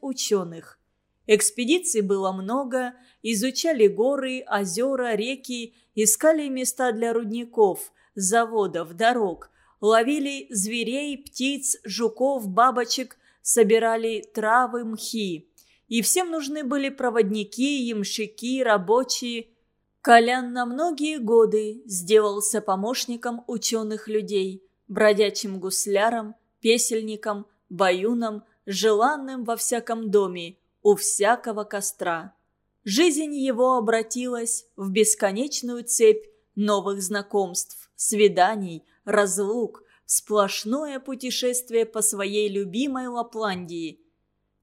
ученых. Экспедиций было много, изучали горы, озера, реки, искали места для рудников, заводов, дорог, ловили зверей, птиц, жуков, бабочек, собирали травы, мхи. И всем нужны были проводники, ямщики, рабочие. Колян на многие годы сделался помощником ученых людей, бродячим гусляром, песельником, баюном, желанным во всяком доме, у всякого костра. Жизнь его обратилась в бесконечную цепь новых знакомств, свиданий, разлук, сплошное путешествие по своей любимой Лапландии.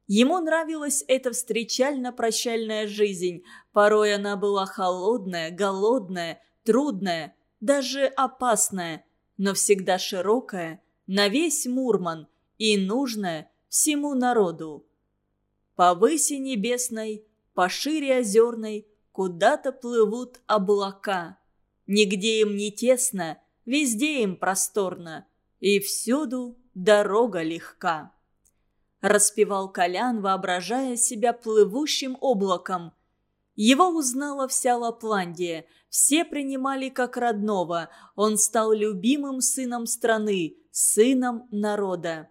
Ему нравилась эта встречально-прощальная жизнь. Порой она была холодная, голодная, трудная, даже опасная, но всегда широкая, на весь Мурман и нужная всему народу. Повыси небесной, пошире озерной, куда-то плывут облака. Нигде им не тесно, везде им просторно, и всюду дорога легка. Распевал Колян, воображая себя плывущим облаком. Его узнала вся Лапландия, все принимали как родного, он стал любимым сыном страны, сыном народа.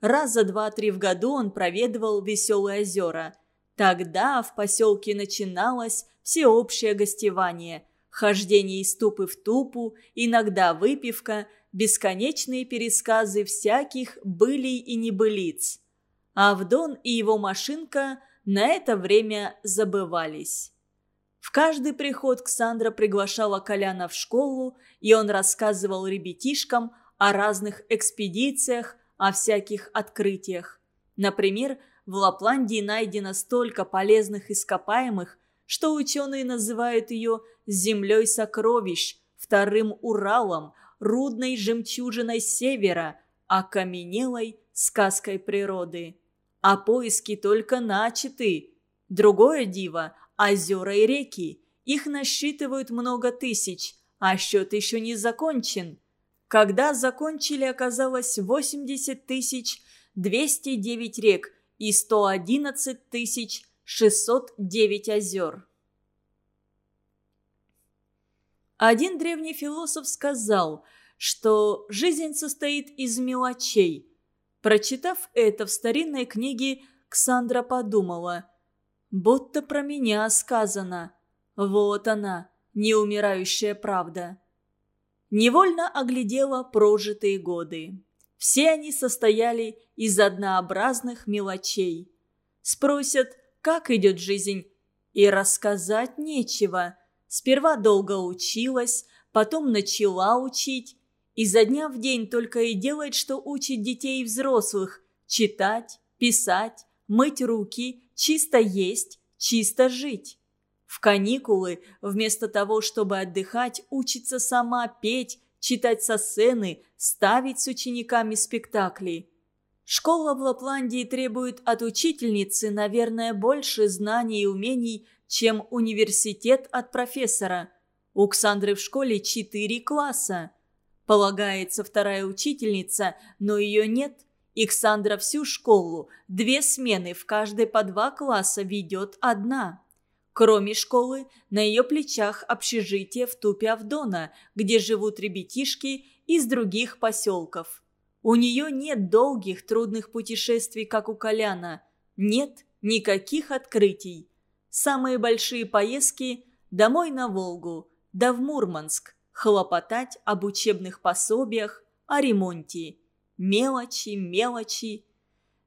Раза два-три в году он проведывал Веселые озера. Тогда в поселке начиналось всеобщее гостевание. Хождение из тупы в тупу, иногда выпивка, бесконечные пересказы всяких былий и небылиц. Авдон и его машинка на это время забывались. В каждый приход Ксандра приглашала Коляна в школу, и он рассказывал ребятишкам о разных экспедициях, о всяких открытиях. Например, в Лапландии найдено столько полезных ископаемых, что ученые называют ее «землей сокровищ», вторым Уралом, рудной жемчужиной севера, окаменелой сказкой природы. А поиски только начаты. Другое диво – озера и реки. Их насчитывают много тысяч, а счет еще не закончен. Когда закончили, оказалось 80 тысяч 209 рек и 111 тысяч 609 озер. Один древний философ сказал, что жизнь состоит из мелочей. Прочитав это в старинной книге, Ксандра подумала, будто про меня сказано. Вот она, неумирающая правда невольно оглядела прожитые годы. Все они состояли из однообразных мелочей. Спросят, как идет жизнь, и рассказать нечего. Сперва долго училась, потом начала учить, и за дня в день только и делает, что учит детей и взрослых читать, писать, мыть руки, чисто есть, чисто жить. В каникулы, вместо того, чтобы отдыхать, учится сама петь, читать со сцены, ставить с учениками спектакли. Школа в Лапландии требует от учительницы, наверное, больше знаний и умений, чем университет от профессора. У Ксандры в школе четыре класса. Полагается вторая учительница, но ее нет. И Ксандра всю школу, две смены в каждой по два класса ведет одна. Кроме школы, на ее плечах общежитие в Тупе Авдона, где живут ребятишки из других поселков. У нее нет долгих трудных путешествий, как у Коляна. Нет никаких открытий. Самые большие поездки – домой на Волгу, да в Мурманск, хлопотать об учебных пособиях, о ремонте. Мелочи, мелочи.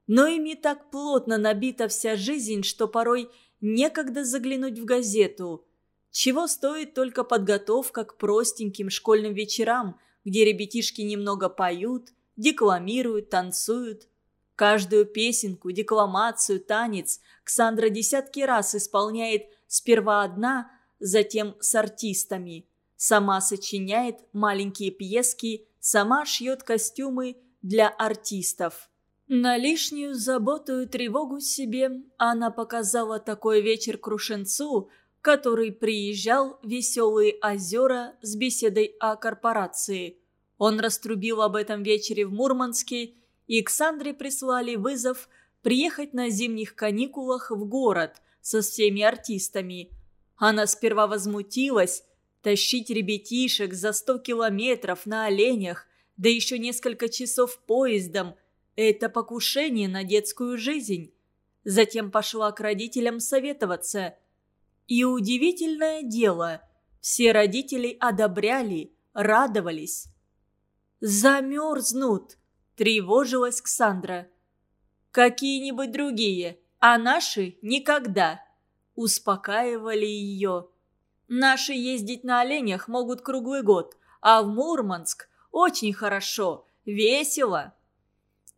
Но ими так плотно набита вся жизнь, что порой – некогда заглянуть в газету. Чего стоит только подготовка к простеньким школьным вечерам, где ребятишки немного поют, декламируют, танцуют. Каждую песенку, декламацию, танец Ксандра десятки раз исполняет сперва одна, затем с артистами. Сама сочиняет маленькие пьески, сама шьет костюмы для артистов. На лишнюю заботу и тревогу себе она показала такой вечер Крушенцу, который приезжал в Веселые озера с беседой о корпорации. Он раструбил об этом вечере в Мурманске, и к Сандре прислали вызов приехать на зимних каникулах в город со всеми артистами. Она сперва возмутилась, тащить ребятишек за сто километров на оленях, да еще несколько часов поездом – это покушение на детскую жизнь. Затем пошла к родителям советоваться. И удивительное дело, все родители одобряли, радовались. «Замерзнут!» – тревожилась Ксандра. «Какие-нибудь другие, а наши – никогда!» – успокаивали ее. «Наши ездить на оленях могут круглый год, а в Мурманск очень хорошо, весело!»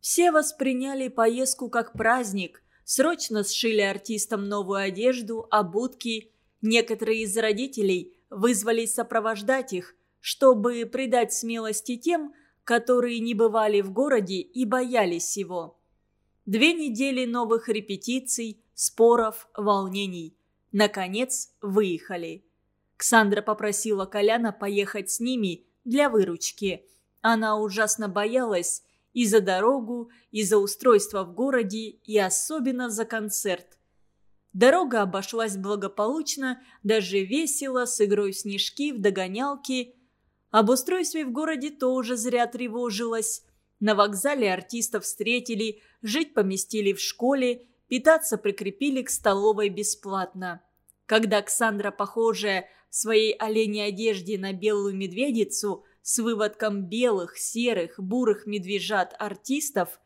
Все восприняли поездку как праздник, срочно сшили артистам новую одежду, обутки. Некоторые из родителей вызвались сопровождать их, чтобы придать смелости тем, которые не бывали в городе и боялись его. Две недели новых репетиций, споров, волнений. Наконец, выехали. Ксандра попросила Коляна поехать с ними для выручки. Она ужасно боялась и за дорогу, и за устройство в городе, и особенно за концерт. Дорога обошлась благополучно, даже весело, с игрой в снежки, в догонялки – об устройстве в городе тоже зря тревожилась. На вокзале артистов встретили, жить поместили в школе, питаться прикрепили к столовой бесплатно. Когда Ксандра, похожая в своей оленей одежде на белую медведицу, с выводком белых, серых, бурых медвежат артистов,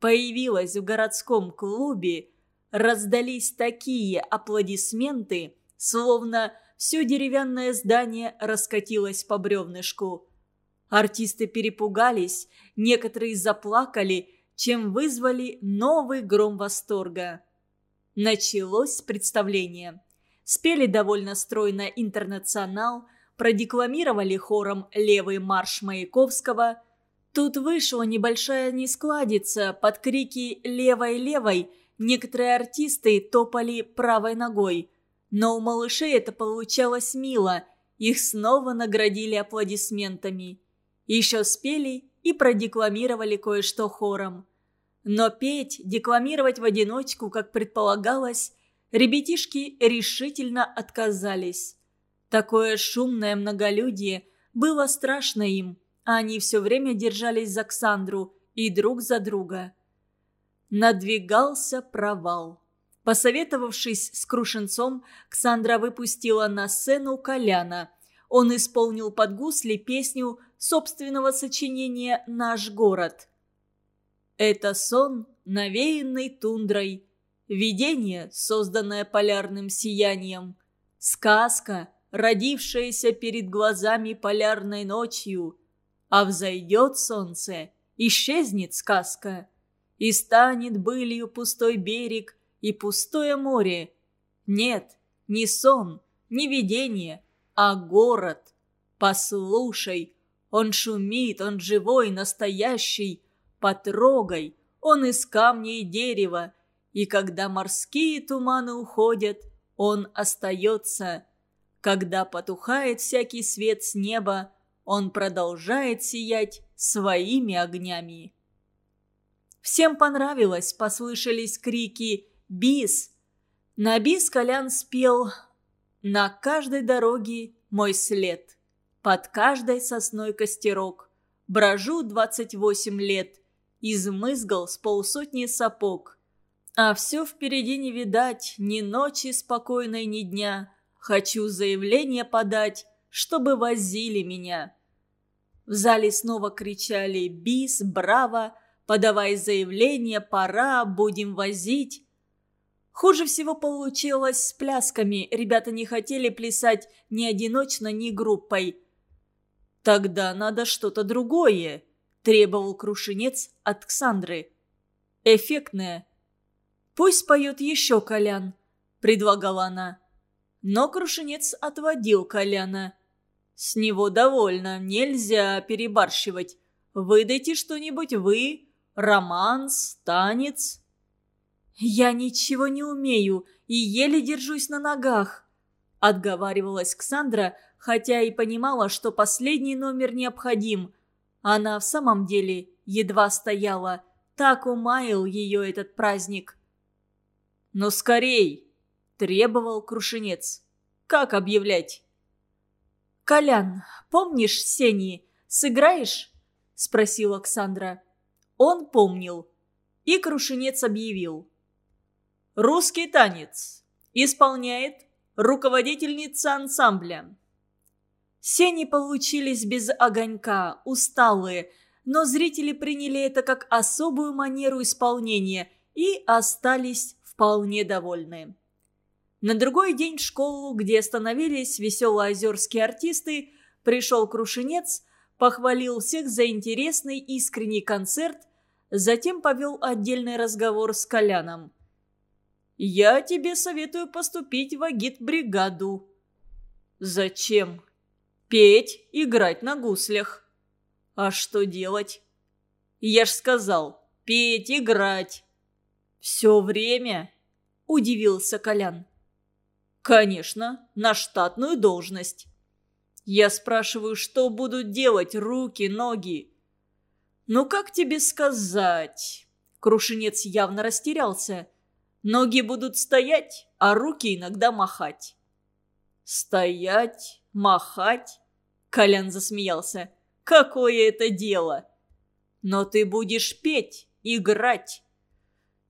появилась в городском клубе, раздались такие аплодисменты, словно все деревянное здание раскатилось по бревнышку. Артисты перепугались, некоторые заплакали, чем вызвали новый гром восторга. Началось представление. Спели довольно стройно «Интернационал», продекламировали хором «Левый марш Маяковского». Тут вышла небольшая нескладица, под крики «Левой, левой!» некоторые артисты топали правой ногой – но у малышей это получалось мило. Их снова наградили аплодисментами. Еще спели и продекламировали кое-что хором. Но петь, декламировать в одиночку, как предполагалось, ребятишки решительно отказались. Такое шумное многолюдие было страшно им, а они все время держались за Ксандру и друг за друга. Надвигался провал. Посоветовавшись с Крушенцом, Ксандра выпустила на сцену Коляна. Он исполнил под гусли песню собственного сочинения «Наш город». Это сон, навеянный тундрой, видение, созданное полярным сиянием, сказка, родившаяся перед глазами полярной ночью, а взойдет солнце, исчезнет сказка, и станет былью пустой берег, и пустое море. Нет, не сон, не видение, а город. Послушай, он шумит, он живой, настоящий. Потрогай, он из камня и дерева. И когда морские туманы уходят, он остается. Когда потухает всякий свет с неба, он продолжает сиять своими огнями. Всем понравилось, послышались крики бис. На бис Колян спел «На каждой дороге мой след, под каждой сосной костерок, брожу двадцать восемь лет, измызгал с полсотни сапог. А все впереди не видать, ни ночи спокойной, ни дня. Хочу заявление подать, чтобы возили меня». В зале снова кричали «Бис! Браво! Подавай заявление! Пора! Будем возить!» Хуже всего получилось с плясками. Ребята не хотели плясать ни одиночно, ни группой. «Тогда надо что-то другое», – требовал Крушинец от Ксандры. «Эффектное». «Пусть поет еще Колян», – предлагала она. Но Крушинец отводил Коляна. «С него довольно, нельзя перебарщивать. Выдайте что-нибудь вы, романс, танец». «Я ничего не умею и еле держусь на ногах», – отговаривалась Ксандра, хотя и понимала, что последний номер необходим. Она в самом деле едва стояла, Так умаял ее этот праздник. «Но скорей!» – требовал Крушенец. «Как объявлять?» «Колян, помнишь Сени? Сыграешь?» – спросил Оксандра. Он помнил. И Крушенец объявил. «Русский танец. Исполняет руководительница ансамбля». Сени получились без огонька, усталые, но зрители приняли это как особую манеру исполнения и остались вполне довольны. На другой день в школу, где остановились веселоозерские артисты, пришел Крушенец, похвалил всех за интересный искренний концерт, затем повел отдельный разговор с Коляном. «Я тебе советую поступить в агит-бригаду». «Зачем?» «Петь, играть на гуслях». «А что делать?» «Я ж сказал, петь, играть». «Все время?» – удивился Колян. «Конечно, на штатную должность». «Я спрашиваю, что будут делать руки, ноги?» «Ну, как тебе сказать?» Крушенец явно растерялся. Ноги будут стоять, а руки иногда махать. «Стоять? Махать?» Колян засмеялся. «Какое это дело?» «Но ты будешь петь, играть».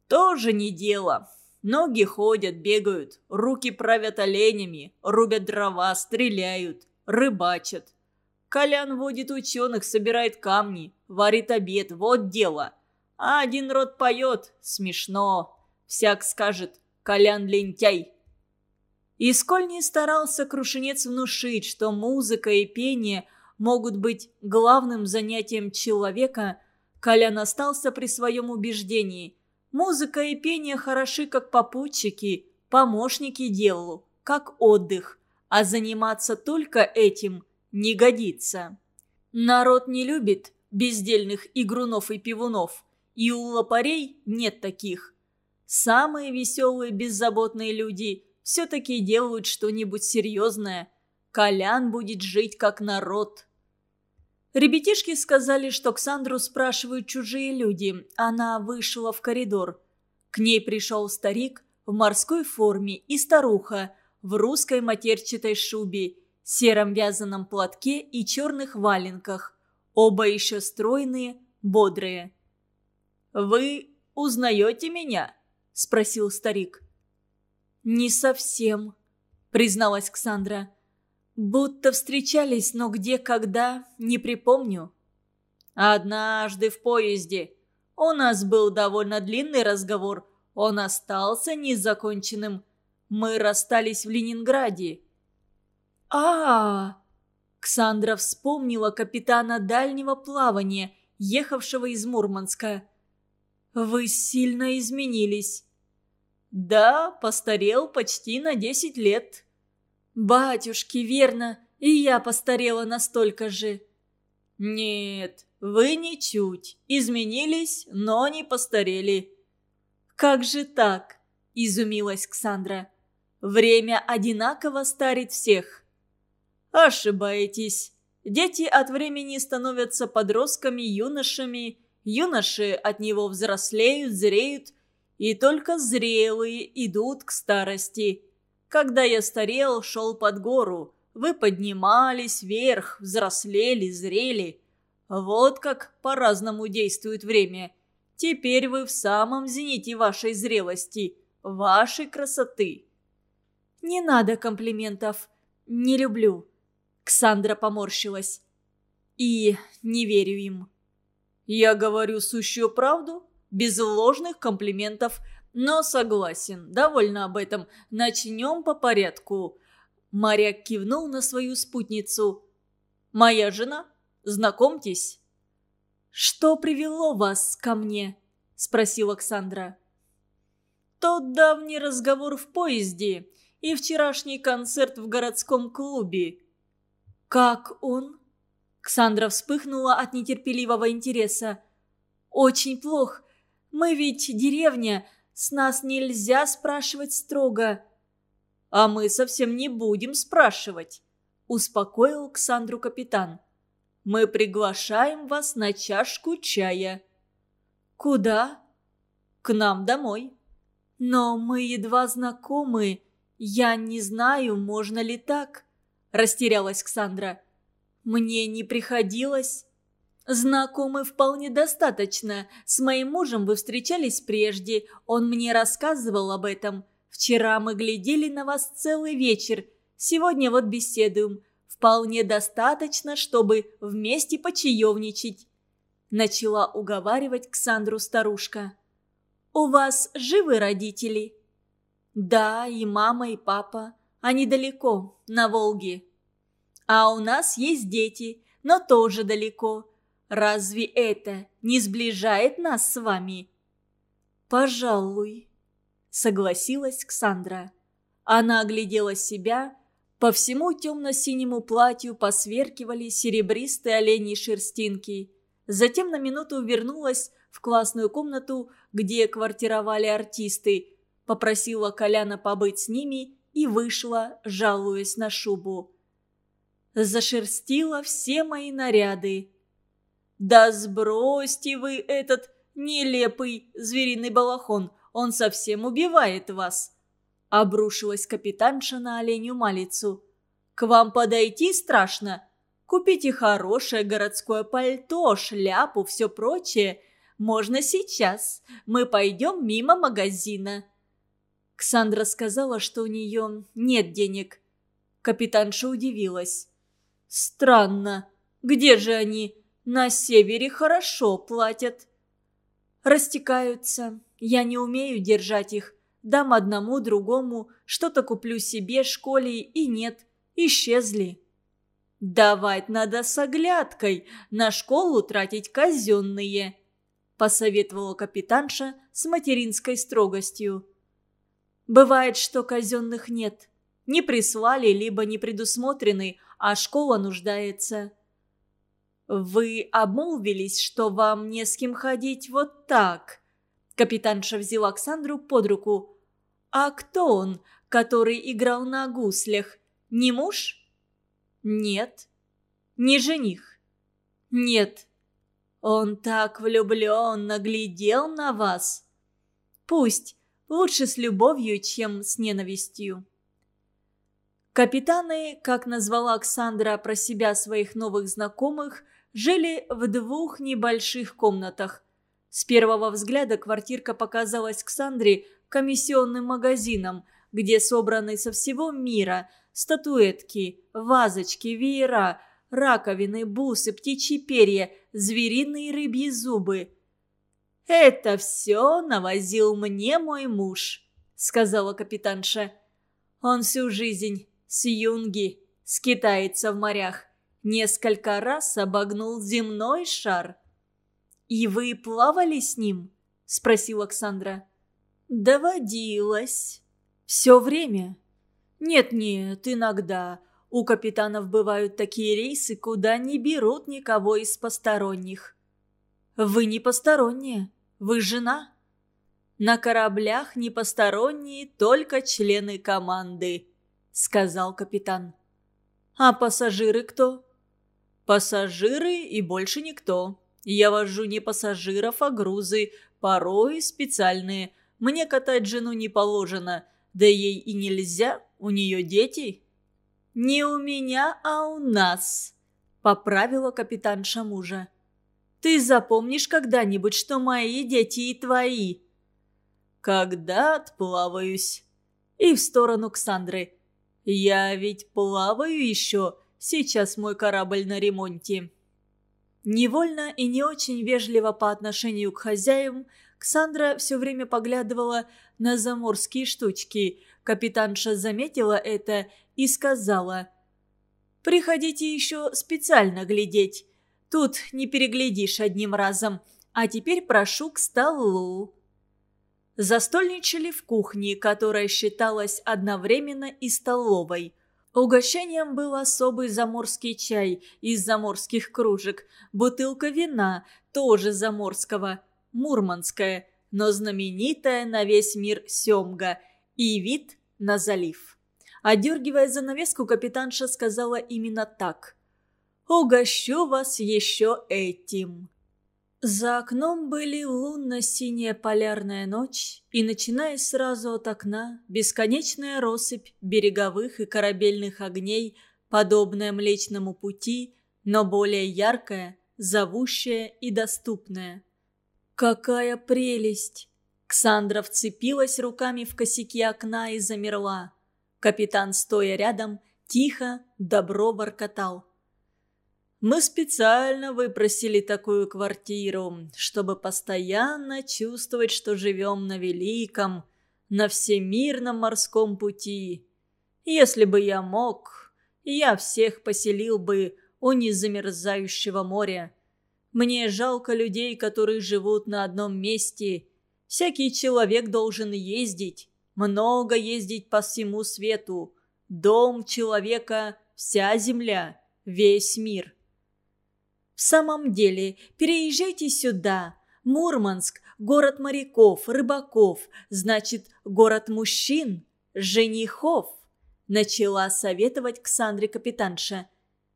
«Тоже не дело. Ноги ходят, бегают, руки правят оленями, рубят дрова, стреляют, рыбачат. Колян водит ученых, собирает камни, варит обед, вот дело. А один рот поет, смешно. Всяк скажет «Колян лентяй». И сколь не старался Крушенец внушить, что музыка и пение могут быть главным занятием человека, Колян остался при своем убеждении. Музыка и пение хороши как попутчики, помощники делу, как отдых, а заниматься только этим не годится. Народ не любит бездельных игрунов и пивунов, и у лопарей нет таких. Самые веселые, беззаботные люди все-таки делают что-нибудь серьезное. Колян будет жить как народ. Ребятишки сказали, что Ксандру спрашивают чужие люди. Она вышла в коридор. К ней пришел старик в морской форме и старуха в русской матерчатой шубе, сером вязаном платке и черных валенках. Оба еще стройные, бодрые. «Вы узнаете меня?» – спросил старик. «Не совсем», – призналась Ксандра. «Будто встречались, но где, когда, не припомню». «Однажды в поезде. У нас был довольно длинный разговор. Он остался незаконченным. Мы расстались в Ленинграде». А, -а, -а Ксандра вспомнила капитана дальнего плавания, ехавшего из Мурманска. «Вы сильно изменились». «Да, постарел почти на десять лет». «Батюшки, верно, и я постарела настолько же». «Нет, вы ничуть. Изменились, но не постарели». «Как же так?» – изумилась Ксандра. «Время одинаково старит всех». «Ошибаетесь. Дети от времени становятся подростками, юношами, юноши от него взрослеют, зреют, и только зрелые идут к старости. Когда я старел, шел под гору. Вы поднимались вверх, взрослели, зрели. Вот как по-разному действует время. Теперь вы в самом зените вашей зрелости, вашей красоты. Не надо комплиментов. Не люблю. Ксандра поморщилась. И не верю им. Я говорю сущую правду? без ложных комплиментов, но согласен, довольно об этом. Начнем по порядку». Моряк кивнул на свою спутницу. «Моя жена? Знакомьтесь». «Что привело вас ко мне?» – спросил Оксандра. «Тот давний разговор в поезде и вчерашний концерт в городском клубе». «Как он?» Ксандра вспыхнула от нетерпеливого интереса. «Очень плох. Мы ведь деревня, с нас нельзя спрашивать строго». «А мы совсем не будем спрашивать», – успокоил Ксандру капитан. «Мы приглашаем вас на чашку чая». «Куда?» «К нам домой». «Но мы едва знакомы. Я не знаю, можно ли так?» Растерялась Ксандра. «Мне не приходилось». «Знакомы вполне достаточно. С моим мужем вы встречались прежде. Он мне рассказывал об этом. Вчера мы глядели на вас целый вечер. Сегодня вот беседуем. Вполне достаточно, чтобы вместе почаевничать». Начала уговаривать Ксандру старушка. «У вас живы родители?» «Да, и мама, и папа. Они далеко, на Волге». «А у нас есть дети, но тоже далеко. Разве это не сближает нас с вами?» «Пожалуй», — согласилась Ксандра. Она оглядела себя. По всему темно-синему платью посверкивали серебристые оленьи шерстинки. Затем на минуту вернулась в классную комнату, где квартировали артисты, попросила Коляна побыть с ними и вышла, жалуясь на шубу. Зашерстила все мои наряды. «Да сбросьте вы этот нелепый звериный балахон, он совсем убивает вас!» Обрушилась капитанша на оленю малицу. «К вам подойти страшно? Купите хорошее городское пальто, шляпу, все прочее. Можно сейчас. Мы пойдем мимо магазина». Ксандра сказала, что у нее нет денег. Капитанша удивилась. «Странно. Где же они? На севере хорошо платят». «Растекаются. Я не умею держать их. Дам одному, другому, что-то куплю себе, школе, и нет. Исчезли». «Давать надо с оглядкой, на школу тратить казенные», – посоветовала капитанша с материнской строгостью. «Бывает, что казенных нет. Не прислали, либо не предусмотрены, а школа нуждается». «Вы обмолвились, что вам не с кем ходить вот так?» Капитанша взяла Оксандру под руку. «А кто он, который играл на гуслях? Не муж?» «Нет». «Не жених?» «Нет». «Он так влюблен, наглядел на вас?» «Пусть. Лучше с любовью, чем с ненавистью». Капитаны, как назвала Оксандра про себя своих новых знакомых, жили в двух небольших комнатах. С первого взгляда квартирка показалась Ксандре комиссионным магазином, где собраны со всего мира – Статуэтки, вазочки, веера, раковины, бусы, птичьи перья, звериные рыбьи зубы. «Это все навозил мне мой муж», — сказала капитанша. «Он всю жизнь с юнги скитается в морях. Несколько раз обогнул земной шар». «И вы плавали с ним?» — спросил Оксандра. «Доводилось. Все время». «Нет-нет, иногда. У капитанов бывают такие рейсы, куда не берут никого из посторонних». «Вы не посторонняя. Вы жена». «На кораблях не посторонние, только члены команды», — сказал капитан. «А пассажиры кто?» «Пассажиры и больше никто. Я вожу не пассажиров, а грузы, порой специальные. Мне катать жену не положено, да ей и нельзя, у нее дети?» «Не у меня, а у нас», — поправила капитанша мужа. «Ты запомнишь когда-нибудь, что мои дети и твои?» «Когда отплаваюсь?» И в сторону Ксандры. «Я ведь плаваю еще. Сейчас мой корабль на ремонте». Невольно и не очень вежливо по отношению к хозяевам, Ксандра все время поглядывала на заморские штучки, Капитанша заметила это и сказала. «Приходите еще специально глядеть. Тут не переглядишь одним разом. А теперь прошу к столу». Застольничали в кухне, которая считалась одновременно и столовой. Угощением был особый заморский чай из заморских кружек, бутылка вина, тоже заморского, мурманская, но знаменитая на весь мир семга – и вид на залив. Одергивая занавеску, капитанша сказала именно так. «Угощу вас еще этим». За окном были лунно-синяя полярная ночь, и, начиная сразу от окна, бесконечная россыпь береговых и корабельных огней, подобная Млечному пути, но более яркая, зовущая и доступная. «Какая прелесть!» Ксандра вцепилась руками в косяки окна и замерла. Капитан, стоя рядом, тихо, добро воркотал. Мы специально выпросили такую квартиру, чтобы постоянно чувствовать, что живем на великом, на всемирном морском пути. Если бы я мог, я всех поселил бы у незамерзающего моря. Мне жалко людей, которые живут на одном месте. Всякий человек должен ездить, много ездить по всему свету. Дом человека – вся земля, весь мир. В самом деле, переезжайте сюда. Мурманск – город моряков, рыбаков, значит, город мужчин, женихов. Начала советовать Ксандре капитанша.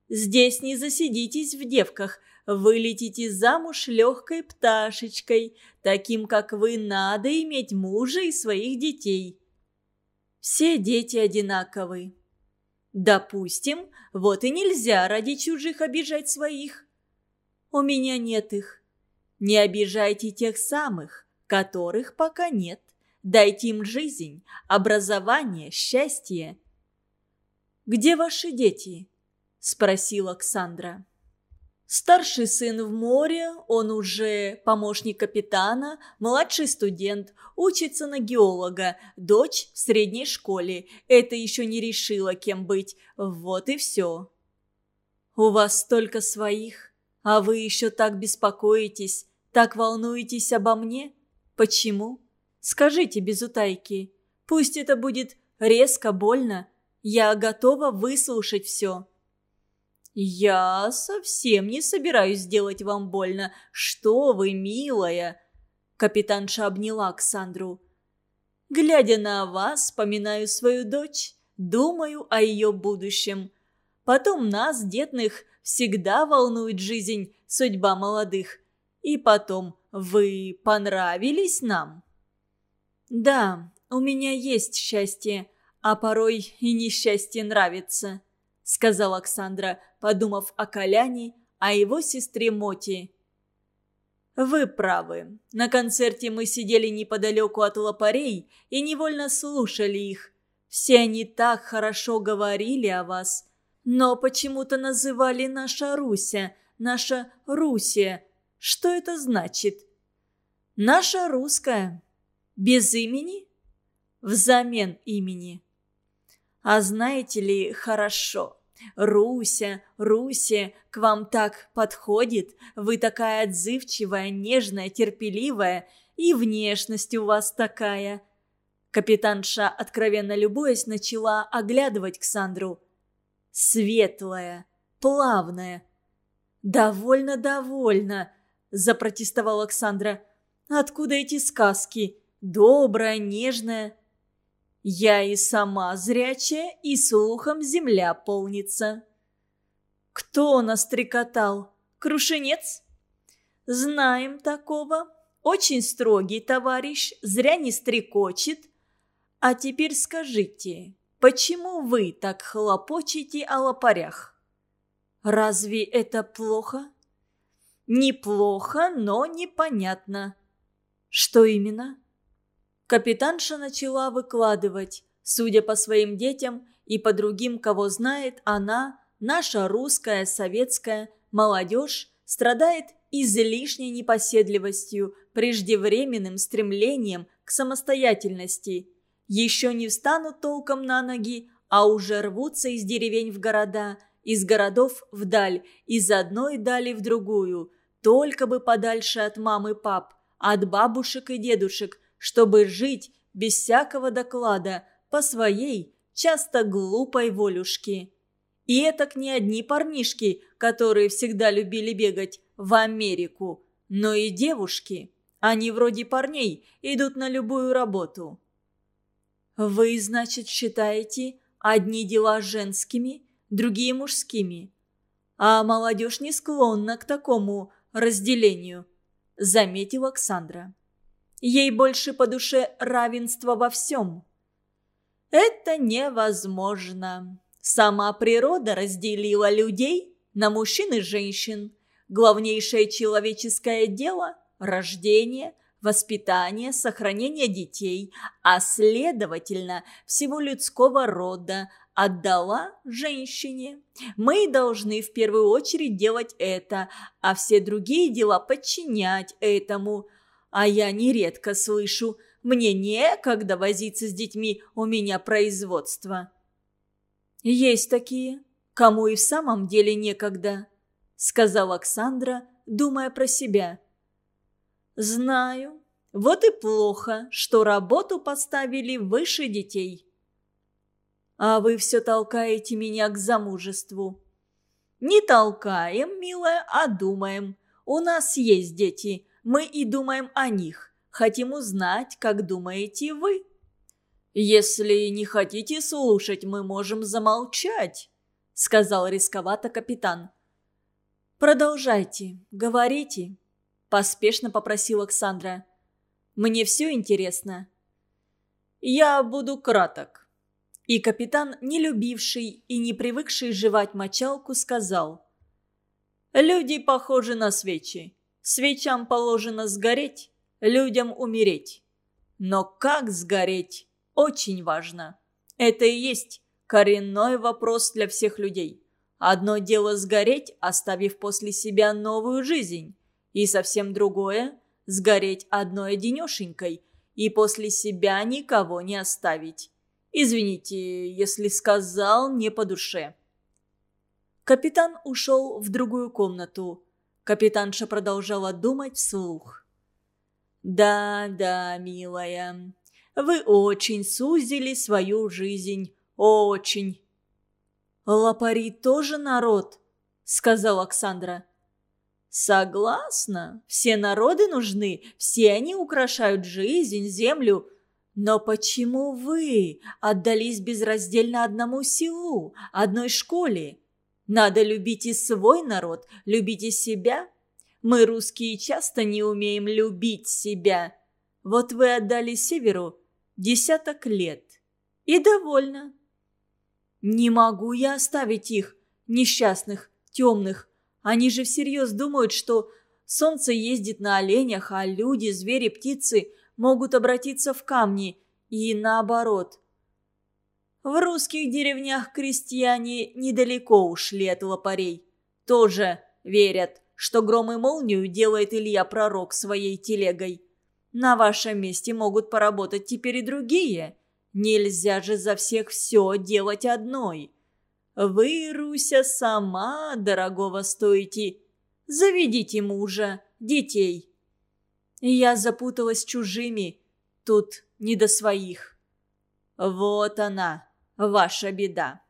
Здесь не засидитесь в девках, вы летите замуж легкой пташечкой. Таким, как вы, надо иметь мужа и своих детей. Все дети одинаковы. Допустим, вот и нельзя ради чужих обижать своих. У меня нет их. Не обижайте тех самых, которых пока нет. Дайте им жизнь, образование, счастье. «Где ваши дети?» – спросила Оксандра. Старший сын в море, он уже помощник капитана, младший студент, учится на геолога, дочь в средней школе. Это еще не решила, кем быть. Вот и все. У вас столько своих. А вы еще так беспокоитесь, так волнуетесь обо мне? Почему? Скажите без утайки. Пусть это будет резко, больно. Я готова выслушать все. «Я совсем не собираюсь сделать вам больно. Что вы, милая!» Капитанша обняла Оксандру. «Глядя на вас, вспоминаю свою дочь, думаю о ее будущем. Потом нас, детных, всегда волнует жизнь, судьба молодых. И потом, вы понравились нам?» «Да, у меня есть счастье, а порой и несчастье нравится», — сказал Оксандра, подумав о Коляне, о его сестре Моти. «Вы правы. На концерте мы сидели неподалеку от лопарей и невольно слушали их. Все они так хорошо говорили о вас но почему-то называли наша Руся, наша Русия. Что это значит? Наша русская. Без имени? Взамен имени. А знаете ли, хорошо. Руся, Руся, к вам так подходит. Вы такая отзывчивая, нежная, терпеливая. И внешность у вас такая. Капитанша, откровенно любуясь, начала оглядывать Ксандру светлая, плавная. «Довольно, довольно», – запротестовала Александра. «Откуда эти сказки? Добрая, нежная». «Я и сама зрячая, и слухом земля полнится». «Кто нас трекотал? Крушенец?» «Знаем такого. Очень строгий товарищ, зря не стрекочет. А теперь скажите, Почему вы так хлопочете о лопарях? Разве это плохо? Неплохо, но непонятно. Что именно? Капитанша начала выкладывать. Судя по своим детям и по другим, кого знает, она, наша русская, советская молодежь, страдает излишней непоседливостью, преждевременным стремлением к самостоятельности – еще не встанут толком на ноги, а уже рвутся из деревень в города, из городов вдаль, из одной дали в другую, только бы подальше от мам и пап, от бабушек и дедушек, чтобы жить без всякого доклада, по своей, часто глупой волюшке. И это не одни парнишки, которые всегда любили бегать в Америку, но и девушки. Они вроде парней идут на любую работу. Вы, значит, считаете одни дела женскими, другие мужскими. А молодежь не склонна к такому разделению. заметила Оксандра. Ей больше по душе равенство во всем. Это невозможно. Сама природа разделила людей на мужчин и женщин. Главнейшее человеческое дело – рождение, воспитание, сохранение детей, а следовательно всего людского рода отдала женщине. Мы должны в первую очередь делать это, а все другие дела подчинять этому. А я нередко слышу «мне некогда возиться с детьми, у меня производство». «Есть такие, кому и в самом деле некогда», — сказала Оксандра, думая про себя. «Знаю. Вот и плохо, что работу поставили выше детей». «А вы все толкаете меня к замужеству». «Не толкаем, милая, а думаем. У нас есть дети, мы и думаем о них. Хотим узнать, как думаете вы». «Если не хотите слушать, мы можем замолчать», — сказал рисковато капитан. «Продолжайте, говорите», Поспешно попросил Оксандра. «Мне все интересно». «Я буду краток». И капитан, не любивший и не привыкший жевать мочалку, сказал. «Люди похожи на свечи. Свечам положено сгореть, людям умереть. Но как сгореть, очень важно. Это и есть коренной вопрос для всех людей. Одно дело сгореть, оставив после себя новую жизнь. И совсем другое – сгореть одной одинешенькой и после себя никого не оставить. Извините, если сказал не по душе. Капитан ушел в другую комнату. Капитанша продолжала думать вслух. «Да, да, милая, вы очень сузили свою жизнь, очень». «Лопари тоже народ», — сказал Оксандра. Согласна, все народы нужны, все они украшают жизнь, землю. Но почему вы отдались безраздельно одному селу, одной школе? Надо любить и свой народ, любить и себя. Мы, русские, часто не умеем любить себя. Вот вы отдали северу десяток лет. И довольно. Не могу я оставить их, несчастных, темных, они же всерьез думают, что солнце ездит на оленях, а люди, звери, птицы могут обратиться в камни. И наоборот. В русских деревнях крестьяне недалеко ушли от лопарей. Тоже верят, что гром и молнию делает Илья Пророк своей телегой. На вашем месте могут поработать теперь и другие. Нельзя же за всех все делать одной. Вы, Руся, сама дорогого стоите. Заведите мужа, детей. Я запуталась чужими, тут не до своих. Вот она, ваша беда.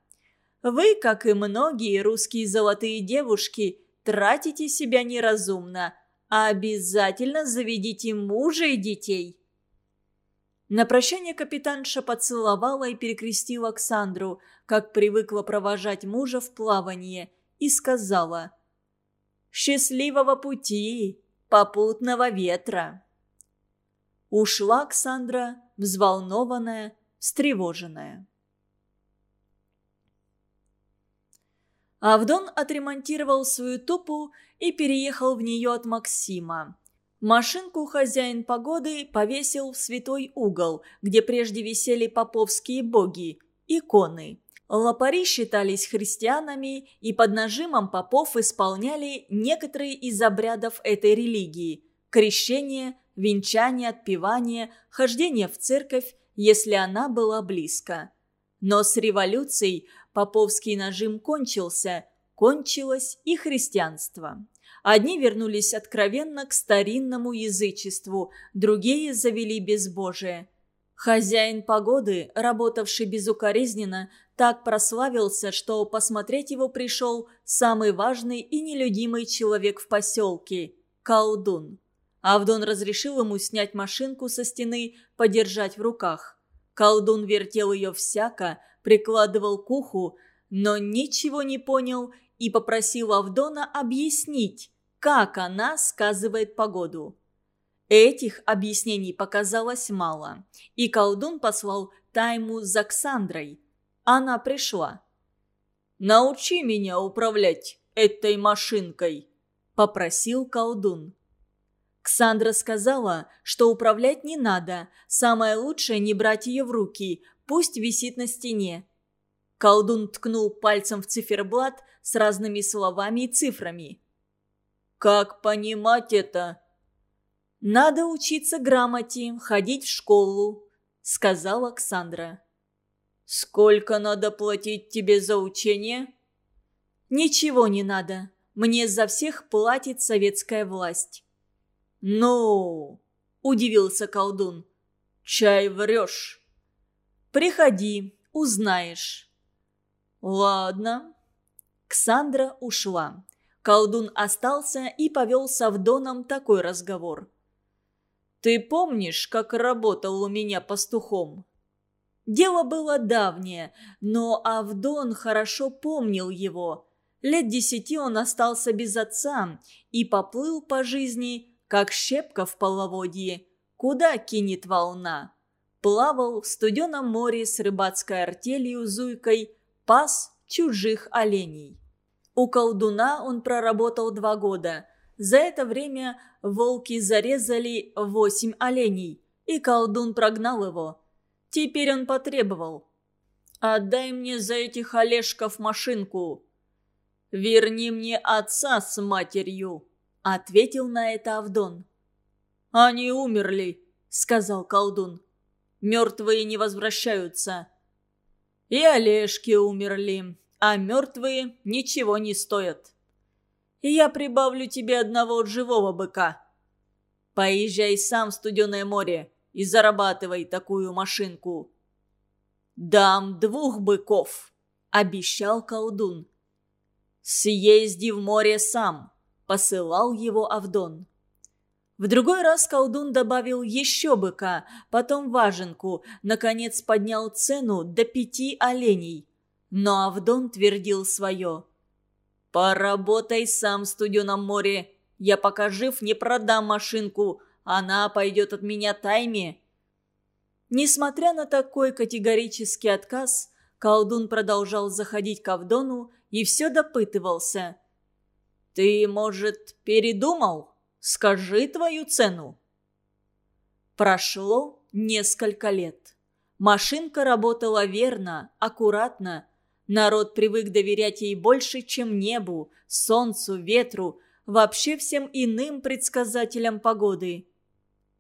Вы, как и многие русские золотые девушки, тратите себя неразумно, а обязательно заведите мужа и детей. На прощание капитанша поцеловала и перекрестила Оксандру, как привыкла провожать мужа в плавание, и сказала «Счастливого пути, попутного ветра!» Ушла Оксандра, взволнованная, встревоженная. Авдон отремонтировал свою тупу и переехал в нее от Максима. Машинку хозяин погоды повесил в святой угол, где прежде висели поповские боги, иконы. Лопари считались христианами и под нажимом попов исполняли некоторые из обрядов этой религии – крещение, венчание, отпевание, хождение в церковь, если она была близко. Но с революцией поповский нажим кончился, кончилось и христианство. Одни вернулись откровенно к старинному язычеству, другие завели безбожие. Хозяин погоды, работавший безукоризненно, так прославился, что посмотреть его пришел самый важный и нелюдимый человек в поселке – колдун. Авдон разрешил ему снять машинку со стены, подержать в руках. Колдун вертел ее всяко, прикладывал к уху, но ничего не понял и попросил Авдона объяснить, как она сказывает погоду. Этих объяснений показалось мало, и колдун послал Тайму за Ксандрой. Она пришла. «Научи меня управлять этой машинкой», — попросил колдун. Ксандра сказала, что управлять не надо, самое лучшее не брать ее в руки, пусть висит на стене. Колдун ткнул пальцем в циферблат с разными словами и цифрами. «Как понимать это?» «Надо учиться грамоте, ходить в школу», — сказала Оксандра. «Сколько надо платить тебе за учение?» «Ничего не надо. Мне за всех платит советская власть». «Ну?» – удивился колдун. «Чай врешь». «Приходи, узнаешь». «Ладно». Ксандра ушла. Колдун остался и повел с Авдоном такой разговор. Ты помнишь, как работал у меня пастухом?» Дело было давнее, но Авдон хорошо помнил его. Лет десяти он остался без отца и поплыл по жизни, как щепка в половодье, куда кинет волна. Плавал в студеном море с рыбацкой артелью Зуйкой, пас чужих оленей. У колдуна он проработал два года. За это время волки зарезали восемь оленей, и колдун прогнал его. Теперь он потребовал. «Отдай мне за этих олешков машинку». «Верни мне отца с матерью», — ответил на это Авдон. «Они умерли», — сказал колдун. «Мертвые не возвращаются». «И олешки умерли, а мертвые ничего не стоят» и я прибавлю тебе одного живого быка. Поезжай сам в студеное море и зарабатывай такую машинку. Дам двух быков, обещал колдун. Съезди в море сам, посылал его Авдон. В другой раз колдун добавил еще быка, потом важенку, наконец поднял цену до пяти оленей. Но Авдон твердил свое – «Поработай сам в студеном море. Я пока жив не продам машинку. Она пойдет от меня тайме». Несмотря на такой категорический отказ, колдун продолжал заходить к Авдону и все допытывался. «Ты, может, передумал? Скажи твою цену». Прошло несколько лет. Машинка работала верно, аккуратно, Народ привык доверять ей больше, чем небу, солнцу, ветру, вообще всем иным предсказателям погоды.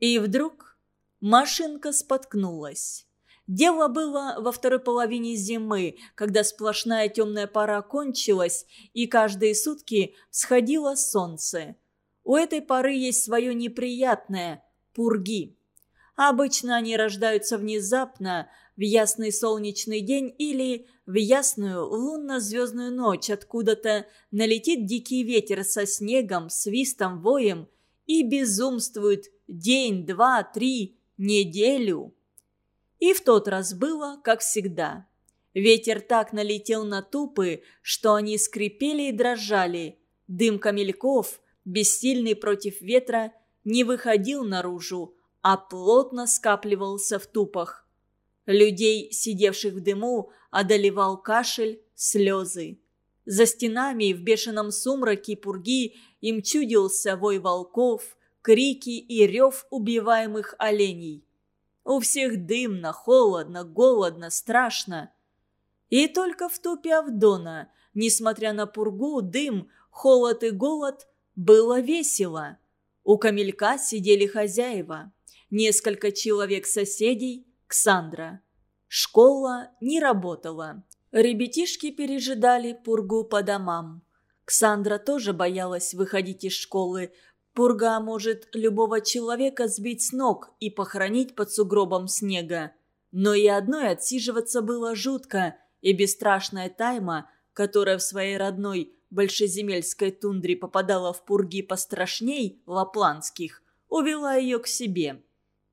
И вдруг машинка споткнулась. Дело было во второй половине зимы, когда сплошная темная пора кончилась, и каждые сутки сходило солнце. У этой поры есть свое неприятное – пурги. Обычно они рождаются внезапно, в ясный солнечный день или в ясную лунно-звездную ночь откуда-то налетит дикий ветер со снегом, свистом, воем и безумствует день, два, три, неделю. И в тот раз было, как всегда. Ветер так налетел на тупы, что они скрипели и дрожали. Дым камельков, бессильный против ветра, не выходил наружу, а плотно скапливался в тупах. Людей, сидевших в дыму, одолевал кашель, слезы. За стенами в бешеном сумраке пурги им чудился вой волков, крики и рев убиваемых оленей. У всех дымно, холодно, голодно, страшно. И только в тупе Авдона, несмотря на пургу, дым, холод и голод, было весело. У камелька сидели хозяева, несколько человек-соседей, Ксандра. Школа не работала. Ребятишки пережидали пургу по домам. Ксандра тоже боялась выходить из школы. Пурга может любого человека сбить с ног и похоронить под сугробом снега. Но и одной отсиживаться было жутко, и бесстрашная Тайма, которая в своей родной большеземельской тундре попадала в пурги пострашней лапландских, увела ее к себе.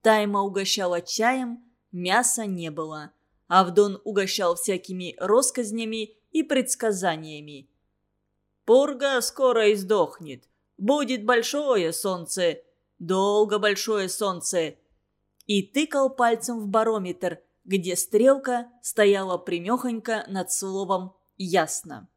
Тайма угощала чаем, мяса не было. Авдон угощал всякими россказнями и предсказаниями. «Пурга скоро издохнет. Будет большое солнце. Долго большое солнце!» И тыкал пальцем в барометр, где стрелка стояла примехонько над словом «ясно».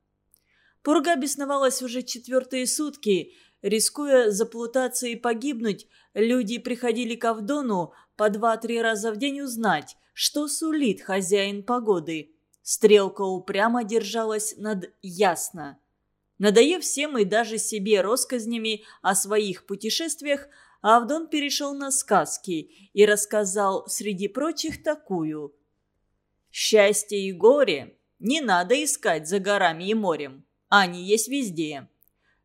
Пурга бесновалась уже четвертые сутки. Рискуя заплутаться и погибнуть, люди приходили к Авдону по два-три раза в день узнать, что сулит хозяин погоды. Стрелка упрямо держалась над «ясно». Надоев всем и даже себе россказнями о своих путешествиях, Авдон перешел на сказки и рассказал среди прочих такую. «Счастье и горе не надо искать за горами и морем. Они есть везде.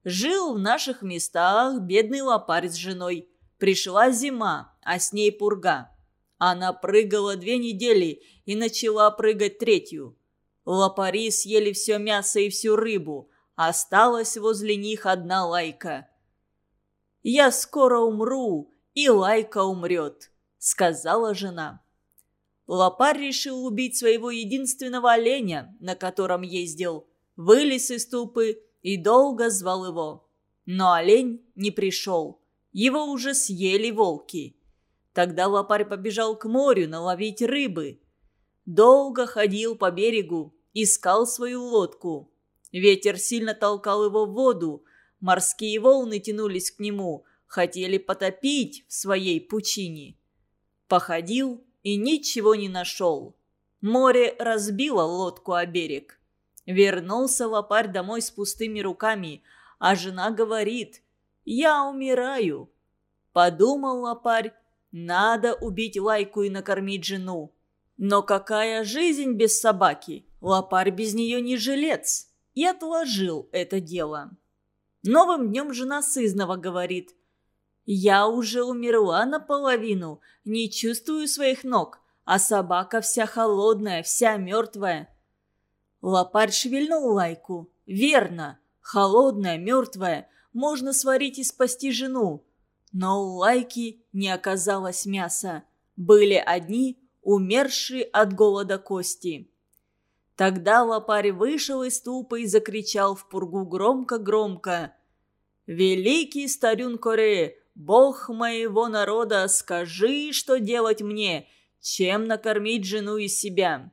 Жил в наших местах бедный лопарь с женой. Пришла зима, а с ней пурга. Она прыгала две недели и начала прыгать третью. Лопари съели все мясо и всю рыбу. Осталась возле них одна лайка. «Я скоро умру, и лайка умрет», — сказала жена. Лопарь решил убить своего единственного оленя, на котором ездил. Вылез из тупы и долго звал его. Но олень не пришел. Его уже съели волки. Тогда лопарь побежал к морю наловить рыбы. Долго ходил по берегу, искал свою лодку. Ветер сильно толкал его в воду, Морские волны тянулись к нему, хотели потопить в своей пучине. Походил и ничего не нашел. Море разбило лодку о берег. Вернулся лопарь домой с пустыми руками, а жена говорит «Я умираю». Подумал лопарь, надо убить лайку и накормить жену. Но какая жизнь без собаки? Лопарь без нее не жилец. И отложил это дело. Новым днем жена сызнова говорит. «Я уже умерла наполовину, не чувствую своих ног, а собака вся холодная, вся мертвая». Лопарь шевельнул лайку. «Верно, холодная, мертвая, можно сварить и спасти жену». Но у лайки не оказалось мяса. Были одни, умершие от голода кости. Тогда лопарь вышел из тупа и закричал в пургу громко-громко. «Великий старюн Коре, бог моего народа, скажи, что делать мне, чем накормить жену и себя».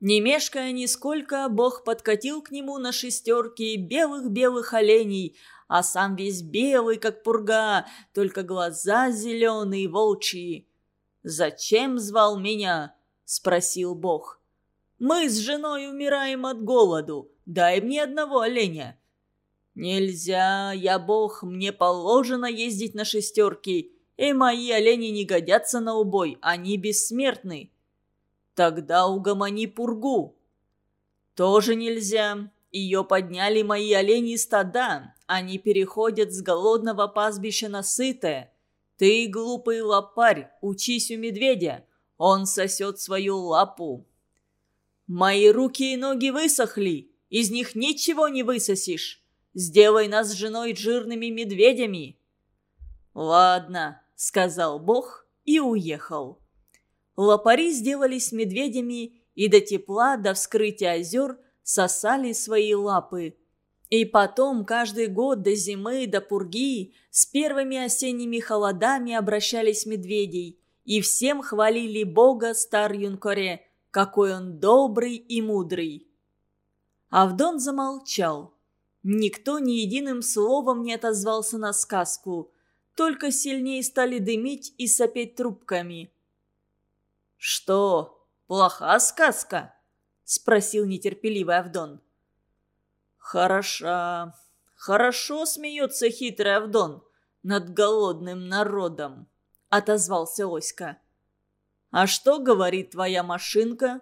Не мешкая нисколько, бог подкатил к нему на шестерке белых-белых оленей, а сам весь белый, как пурга, только глаза зеленые, волчьи. «Зачем звал меня?» — спросил бог. Мы с женой умираем от голоду. Дай мне одного оленя». «Нельзя, я бог, мне положено ездить на шестерки, и мои олени не годятся на убой, они бессмертны». «Тогда угомони пургу». «Тоже нельзя. Ее подняли мои олени стада, они переходят с голодного пастбища на сытое. Ты, глупый лопарь, учись у медведя, он сосет свою лапу». «Мои руки и ноги высохли, из них ничего не высосишь. Сделай нас с женой жирными медведями». «Ладно», — сказал Бог и уехал. Лопари сделались медведями и до тепла, до вскрытия озер сосали свои лапы. И потом каждый год до зимы, до пурги с первыми осенними холодами обращались медведей, и всем хвалили Бога стар Юнкоре, какой он добрый и мудрый!» Авдон замолчал. Никто ни единым словом не отозвался на сказку, только сильнее стали дымить и сопеть трубками. «Что, плоха сказка?» — спросил нетерпеливый Авдон. «Хороша, хорошо смеется хитрый Авдон над голодным народом», — отозвался Оська. «А что говорит твоя машинка?»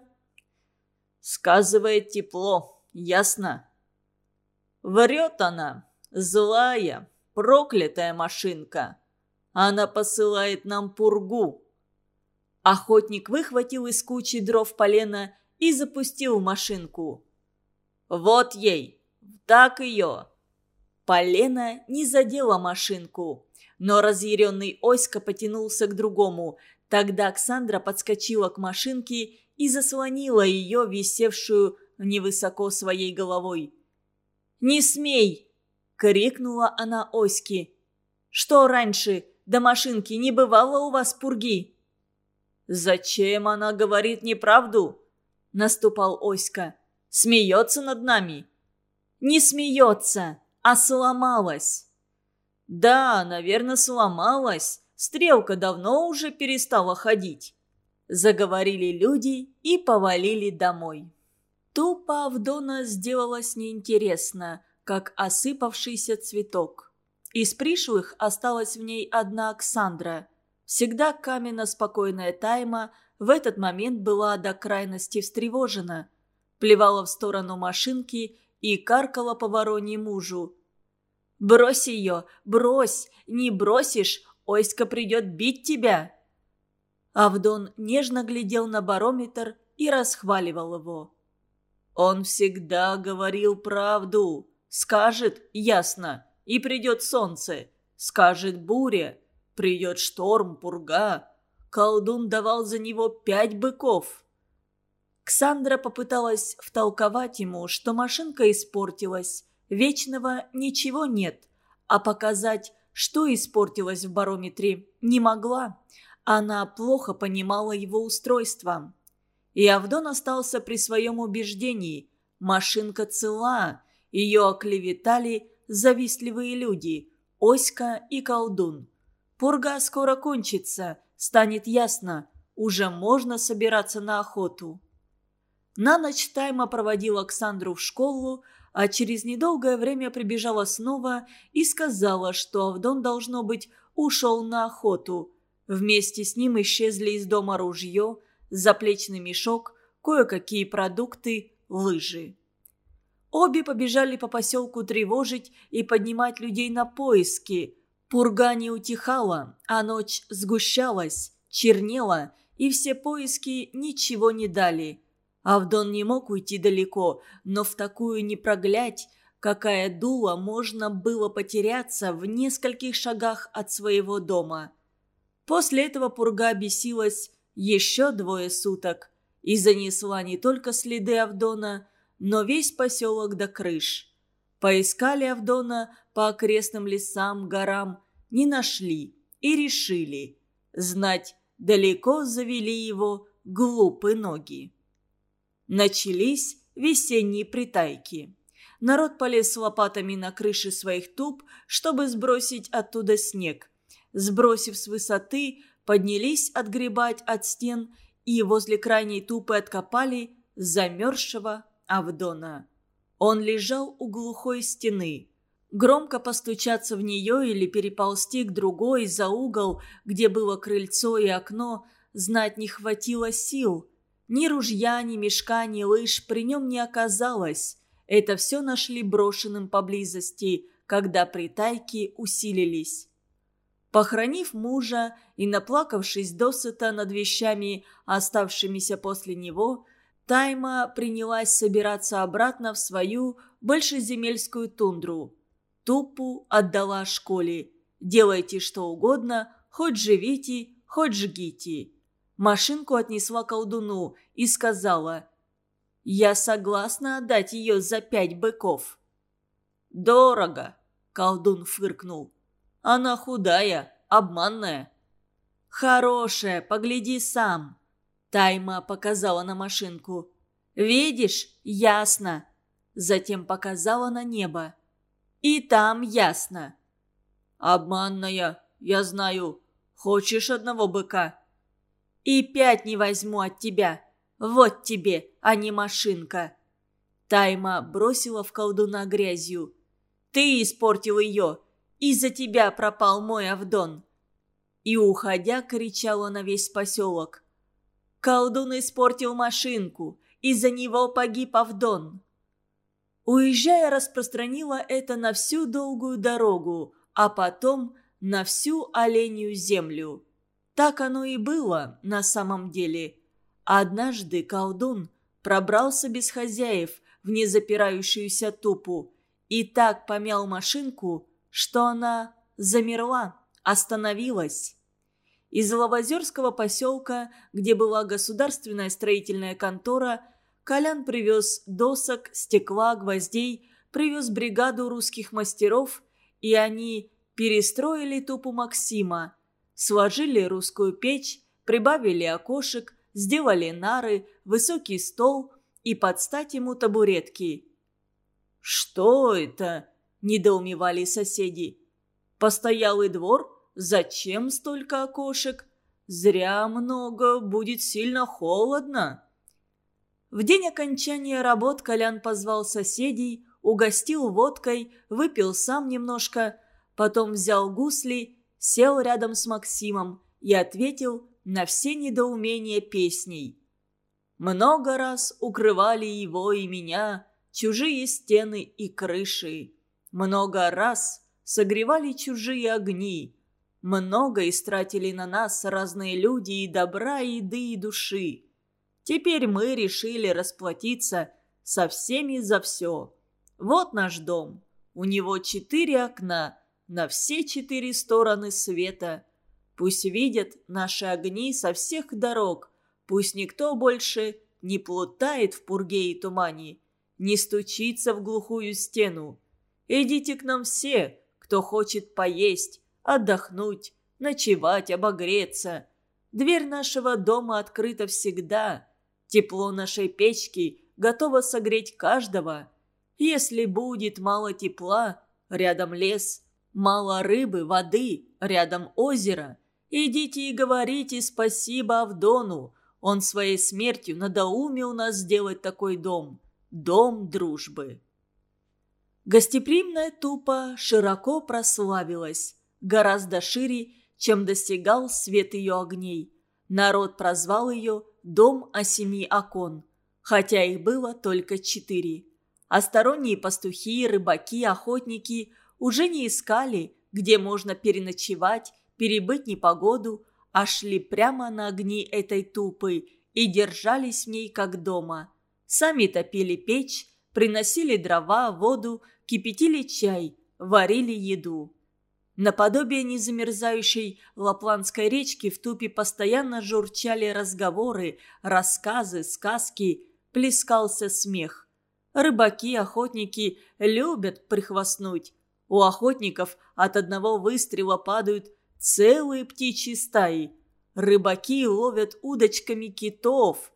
«Сказывает тепло, ясно?» «Врет она, злая, проклятая машинка. Она посылает нам пургу». Охотник выхватил из кучи дров полена и запустил машинку. «Вот ей! Так ее!» Полена не задела машинку, но разъяренный Оська потянулся к другому, Тогда Оксандра подскочила к машинке и заслонила ее, висевшую невысоко своей головой. «Не смей!» — крикнула она Оське. «Что раньше, до машинки не бывало у вас пурги». «Зачем она говорит неправду?» – наступал Оська. «Смеется над нами». «Не смеется, а сломалась». «Да, наверное, сломалась. Стрелка давно уже перестала ходить». Заговорили люди и повалили домой. Тупо Авдона сделалось неинтересно, как осыпавшийся цветок. Из пришлых осталась в ней одна Оксандра. Всегда каменно-спокойная Тайма в этот момент была до крайности встревожена. Плевала в сторону машинки и каркала по вороне мужу. «Брось ее! Брось! Не бросишь! Оська придет бить тебя!» Авдон нежно глядел на барометр и расхваливал его. «Он всегда говорил правду. Скажет, ясно, и придет солнце. Скажет буря, придет шторм, пурга. Колдун давал за него пять быков». Ксандра попыталась втолковать ему, что машинка испортилась. Вечного ничего нет. А показать, что испортилось в барометре, не могла. Она плохо понимала его устройство. И Авдон остался при своем убеждении. Машинка цела. Ее оклеветали завистливые люди. Оська и колдун. Пурга скоро кончится. Станет ясно. Уже можно собираться на охоту. На ночь Тайма проводила Оксандру в школу, а через недолгое время прибежала снова и сказала, что Авдон, должно быть, ушел на охоту – Вместе с ним исчезли из дома ружье, заплечный мешок, кое-какие продукты, лыжи. Обе побежали по поселку тревожить и поднимать людей на поиски. Пурга не утихала, а ночь сгущалась, чернела, и все поиски ничего не дали. Авдон не мог уйти далеко, но в такую непроглядь, какая дула, можно было потеряться в нескольких шагах от своего дома. После этого пурга бесилась еще двое суток и занесла не только следы Авдона, но весь поселок до крыш. Поискали Авдона по окрестным лесам, горам, не нашли и решили. Знать, далеко завели его глупые ноги. Начались весенние притайки. Народ полез лопатами на крыши своих туб, чтобы сбросить оттуда снег – сбросив с высоты, поднялись отгребать от стен и возле крайней тупы откопали замерзшего Авдона. Он лежал у глухой стены. Громко постучаться в нее или переползти к другой за угол, где было крыльцо и окно, знать не хватило сил. Ни ружья, ни мешка, ни лыж при нем не оказалось. Это все нашли брошенным поблизости, когда притайки усилились. Похоронив мужа и наплакавшись досыта над вещами, оставшимися после него, Тайма принялась собираться обратно в свою большеземельскую тундру. Тупу отдала школе. «Делайте что угодно, хоть живите, хоть жгите». Машинку отнесла колдуну и сказала «Я согласна отдать ее за пять быков». «Дорого», — колдун фыркнул. Она худая, обманная». «Хорошая, погляди сам». Тайма показала на машинку. «Видишь? Ясно». Затем показала на небо. «И там ясно». «Обманная, я знаю. Хочешь одного быка?» «И пять не возьму от тебя. Вот тебе, а не машинка». Тайма бросила в колдуна грязью. «Ты испортил ее. Из-за тебя пропал мой Авдон!» И, уходя, кричала на весь поселок. «Колдун испортил машинку! Из-за него погиб Авдон!» Уезжая, распространила это на всю долгую дорогу, а потом на всю оленью землю. Так оно и было на самом деле. Однажды колдун пробрался без хозяев в незапирающуюся тупу и так помял машинку, что она замерла, остановилась. Из Ловозерского поселка, где была государственная строительная контора, Колян привез досок, стекла, гвоздей, привез бригаду русских мастеров, и они перестроили тупу Максима, Сложили русскую печь, прибавили окошек, сделали нары, высокий стол и под стать ему табуретки. «Что это?» – недоумевали соседи. «Постоялый двор? Зачем столько окошек? Зря много, будет сильно холодно». В день окончания работ Колян позвал соседей, угостил водкой, выпил сам немножко, потом взял гусли, сел рядом с Максимом и ответил на все недоумения песней. Много раз укрывали его и меня чужие стены и крыши. Много раз согревали чужие огни. Много истратили на нас разные люди и добра, и еды, и души. Теперь мы решили расплатиться со всеми за все. Вот наш дом. У него четыре окна на все четыре стороны света. Пусть видят наши огни со всех дорог. Пусть никто больше не плутает в пурге и тумане, не стучится в глухую стену. Идите к нам все, кто хочет поесть, отдохнуть, ночевать, обогреться. Дверь нашего дома открыта всегда. Тепло нашей печки готово согреть каждого. Если будет мало тепла, рядом лес, мало рыбы, воды, рядом озеро, идите и говорите спасибо Авдону. Он своей смертью надоумил нас сделать такой дом. Дом дружбы. Гостеприимная тупа широко прославилась, гораздо шире, чем достигал свет ее огней. Народ прозвал ее «Дом о семи окон», хотя их было только четыре. А сторонние пастухи, рыбаки, охотники уже не искали, где можно переночевать, перебыть непогоду, а шли прямо на огни этой тупы и держались в ней как дома. Сами топили печь, приносили дрова, воду, кипятили чай, варили еду. Наподобие незамерзающей лапландской речки в тупе постоянно журчали разговоры, рассказы, сказки, плескался смех. Рыбаки, охотники любят прихвастнуть. У охотников от одного выстрела падают целые птичьи стаи. Рыбаки ловят удочками китов.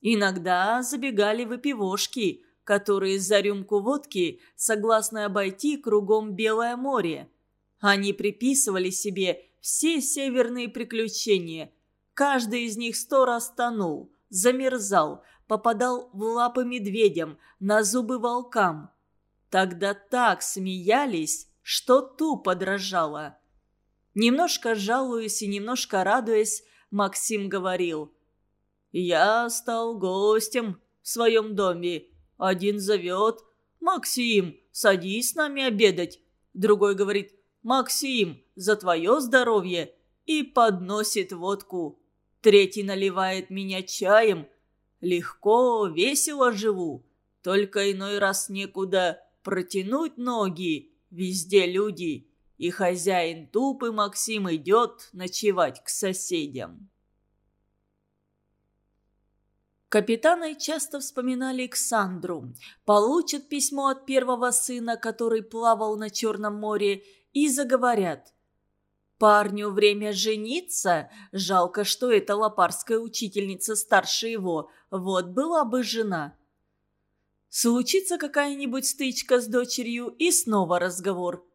Иногда забегали выпивошки, которые за рюмку водки согласны обойти кругом Белое море. Они приписывали себе все северные приключения. Каждый из них сто раз тонул, замерзал, попадал в лапы медведям, на зубы волкам. Тогда так смеялись, что тупо дрожало. Немножко жалуясь и немножко радуясь, Максим говорил. «Я стал гостем в своем доме. Один зовет. «Максим, садись с нами обедать». Другой говорит «Максим, за твое здоровье!» и подносит водку. Третий наливает меня чаем. Легко, весело живу. Только иной раз некуда протянуть ноги. Везде люди. И хозяин тупый Максим идет ночевать к соседям. Капитаны часто вспоминали Александру. Получат письмо от первого сына, который плавал на Черном море, и заговорят. Парню время жениться, жалко, что эта лопарская учительница старше его, вот была бы жена. Случится какая-нибудь стычка с дочерью и снова разговор.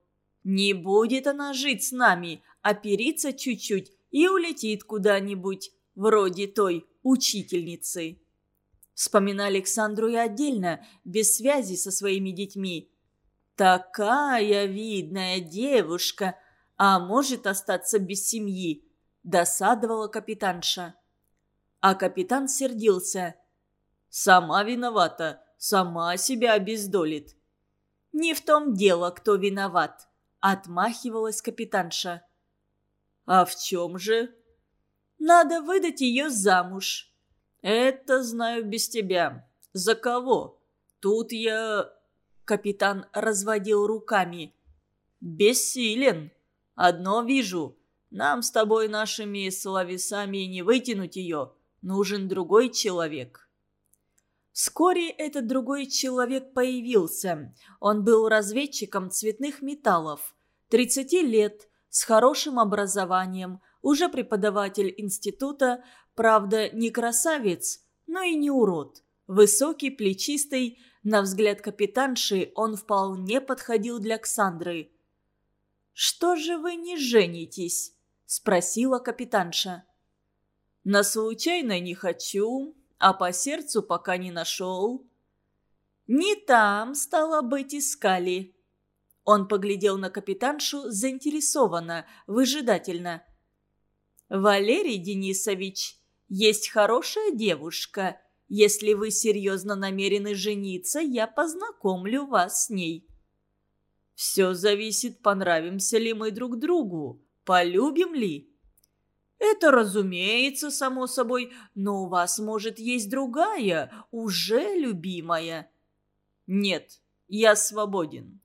Не будет она жить с нами, опериться чуть-чуть и улетит куда-нибудь, вроде той учительницы. Вспоминаю Александру и отдельно, без связи со своими детьми. Такая видная девушка, а может остаться без семьи, досадовала капитанша. А капитан сердился. Сама виновата, сама себя обездолит. Не в том дело, кто виноват, отмахивалась капитанша. А в чем же? Надо выдать ее замуж. Это знаю без тебя. За кого? Тут я Капитан разводил руками. «Бессилен. Одно вижу. Нам с тобой нашими словесами не вытянуть ее. Нужен другой человек». Вскоре этот другой человек появился. Он был разведчиком цветных металлов. 30 лет, с хорошим образованием, Уже преподаватель института, правда, не красавец, но и не урод. Высокий, плечистый, на взгляд капитанши он вполне подходил для Ксандры. «Что же вы не женитесь?» – спросила капитанша. «На случайно не хочу, а по сердцу пока не нашел». «Не там, стало быть, искали». Он поглядел на капитаншу заинтересованно, выжидательно. «Валерий Денисович, есть хорошая девушка. Если вы серьезно намерены жениться, я познакомлю вас с ней». «Все зависит, понравимся ли мы друг другу, полюбим ли». «Это, разумеется, само собой, но у вас, может, есть другая, уже любимая». «Нет, я свободен».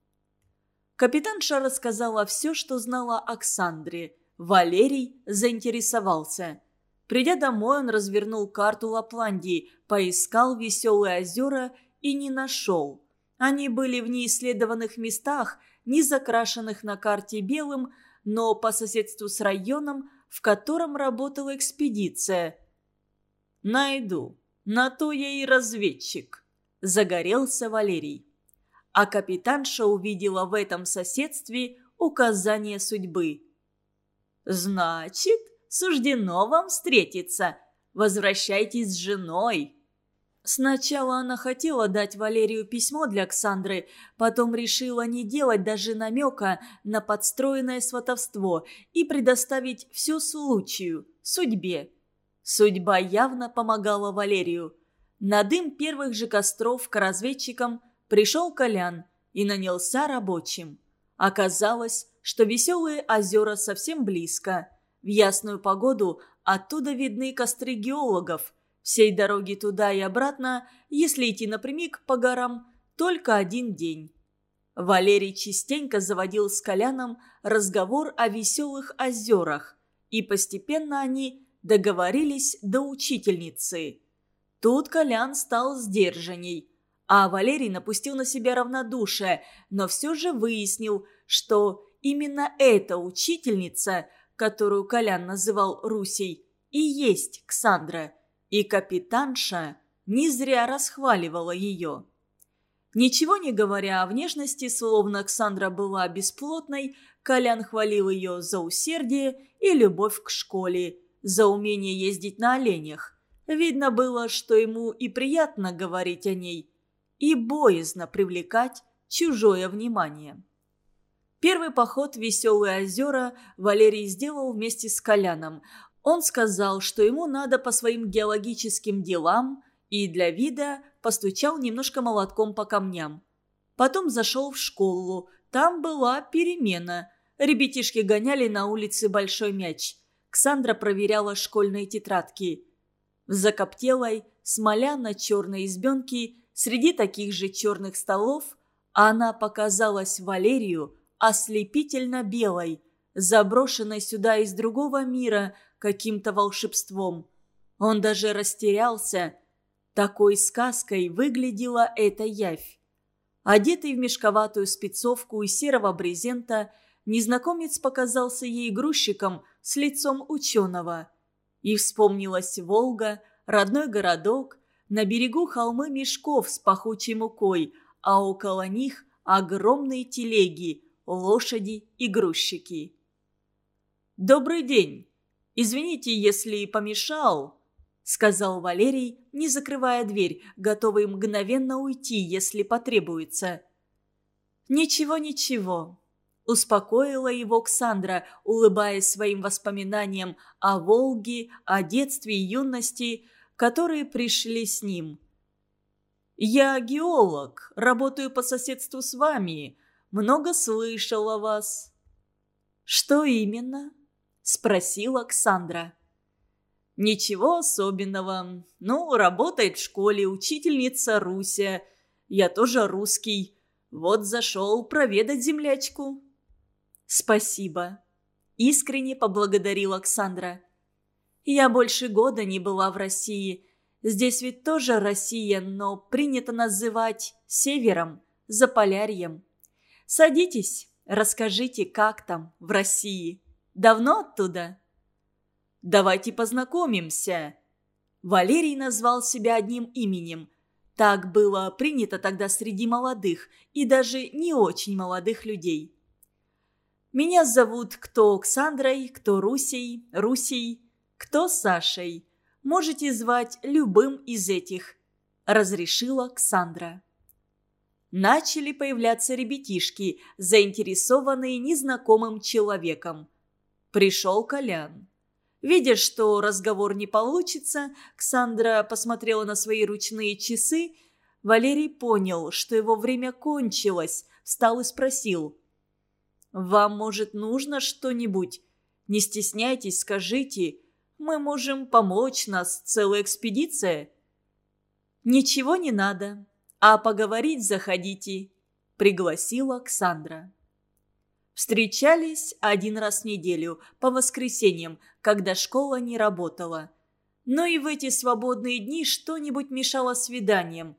Капитанша рассказала все, что знала Оксандре. Валерий заинтересовался. Придя домой, он развернул карту Лапландии, поискал веселые озера и не нашел. Они были в неисследованных местах, не закрашенных на карте белым, но по соседству с районом, в котором работала экспедиция. «Найду. На то я и разведчик», – загорелся Валерий. А капитанша увидела в этом соседстве указание судьбы. «Значит, суждено вам встретиться. Возвращайтесь с женой». Сначала она хотела дать Валерию письмо для Ксандры, потом решила не делать даже намека на подстроенное сватовство и предоставить все случаю, судьбе. Судьба явно помогала Валерию. На дым первых же костров к разведчикам пришел Колян и нанялся рабочим. Оказалось, что веселые озера совсем близко. В ясную погоду оттуда видны костры геологов – Всей дороги туда и обратно, если идти напрямик по горам, только один день. Валерий частенько заводил с Коляном разговор о веселых озерах, и постепенно они договорились до учительницы. Тут Колян стал сдержанней, а Валерий напустил на себя равнодушие, но все же выяснил, что именно эта учительница, которую Колян называл Русей, и есть Ксандра – и капитанша не зря расхваливала ее. Ничего не говоря о внешности, словно Оксандра была бесплотной, Колян хвалил ее за усердие и любовь к школе, за умение ездить на оленях. Видно было, что ему и приятно говорить о ней, и боязно привлекать чужое внимание. Первый поход в Веселые озера Валерий сделал вместе с Коляном. Он сказал, что ему надо по своим геологическим делам и для вида постучал немножко молотком по камням. Потом зашел в школу. Там была перемена. Ребятишки гоняли на улице большой мяч. Ксандра проверяла школьные тетрадки. В закоптелой, смоляно-черной избенке среди таких же черных столов она показалась Валерию ослепительно белой, заброшенной сюда из другого мира – каким-то волшебством. Он даже растерялся. Такой сказкой выглядела эта явь. Одетый в мешковатую спецовку из серого брезента, незнакомец показался ей грузчиком с лицом ученого. И вспомнилась Волга, родной городок, на берегу холмы мешков с пахучей мукой, а около них огромные телеги, лошади и грузчики. «Добрый день!» «Извините, если помешал», — сказал Валерий, не закрывая дверь, готовый мгновенно уйти, если потребуется. «Ничего, ничего», — успокоила его Ксандра, улыбаясь своим воспоминаниям о Волге, о детстве и юности, которые пришли с ним. «Я геолог, работаю по соседству с вами, много слышал о вас». «Что именно?» – спросила Оксандра. «Ничего особенного. Ну, работает в школе учительница Руся. Я тоже русский. Вот зашел проведать землячку». «Спасибо», – искренне поблагодарила Оксандра. «Я больше года не была в России. Здесь ведь тоже Россия, но принято называть Севером, Заполярьем. Садитесь, расскажите, как там в России». Давно оттуда?» Давайте познакомимся». Валерий назвал себя одним именем. Так было принято тогда среди молодых и даже не очень молодых людей. «Меня зовут кто Оксандрой, кто Русей, Русей, кто Сашей. Можете звать любым из этих», – разрешила Ксандра. Начали появляться ребятишки, заинтересованные незнакомым человеком. Пришел Колян. Видя, что разговор не получится, Ксандра посмотрела на свои ручные часы. Валерий понял, что его время кончилось, встал и спросил. «Вам, может, нужно что-нибудь? Не стесняйтесь, скажите. Мы можем помочь, нас целая экспедиция». «Ничего не надо, а поговорить заходите», — пригласила Ксандра. Встречались один раз в неделю, по воскресеньям, когда школа не работала. Но и в эти свободные дни что-нибудь мешало свиданиям.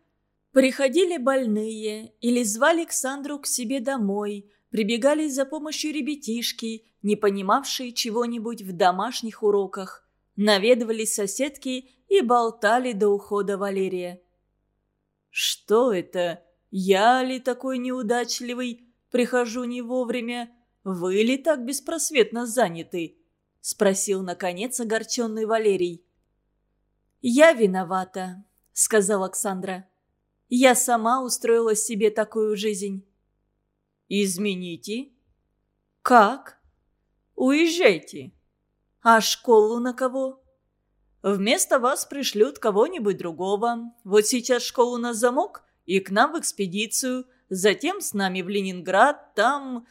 Приходили больные или звали Александру к себе домой, прибегали за помощью ребятишки, не понимавшие чего-нибудь в домашних уроках. Наведывались соседки и болтали до ухода Валерия. «Что это? Я ли такой неудачливый?» Прихожу не вовремя. Вы ли так беспросветно заняты?» – спросил, наконец, огорченный Валерий. «Я виновата», – сказала Оксандра. «Я сама устроила себе такую жизнь». «Измените?» «Как?» «Уезжайте». «А школу на кого?» «Вместо вас пришлют кого-нибудь другого. Вот сейчас школу на замок и к нам в экспедицию затем с нами в Ленинград, там...»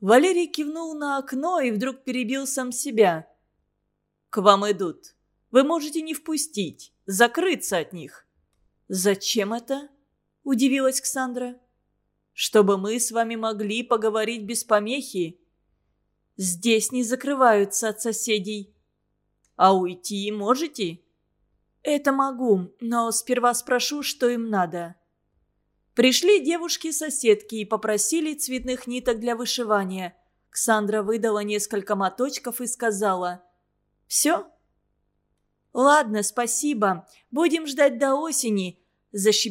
Валерий кивнул на окно и вдруг перебил сам себя. «К вам идут. Вы можете не впустить, закрыться от них». «Зачем это?» – удивилась Ксандра. «Чтобы мы с вами могли поговорить без помехи». «Здесь не закрываются от соседей». «А уйти можете?» «Это могу, но сперва спрошу, что им надо». Пришли девушки-соседки и попросили цветных ниток для вышивания. Ксандра выдала несколько моточков и сказала «Все?» «Ладно, спасибо. Будем ждать до осени», – защебетала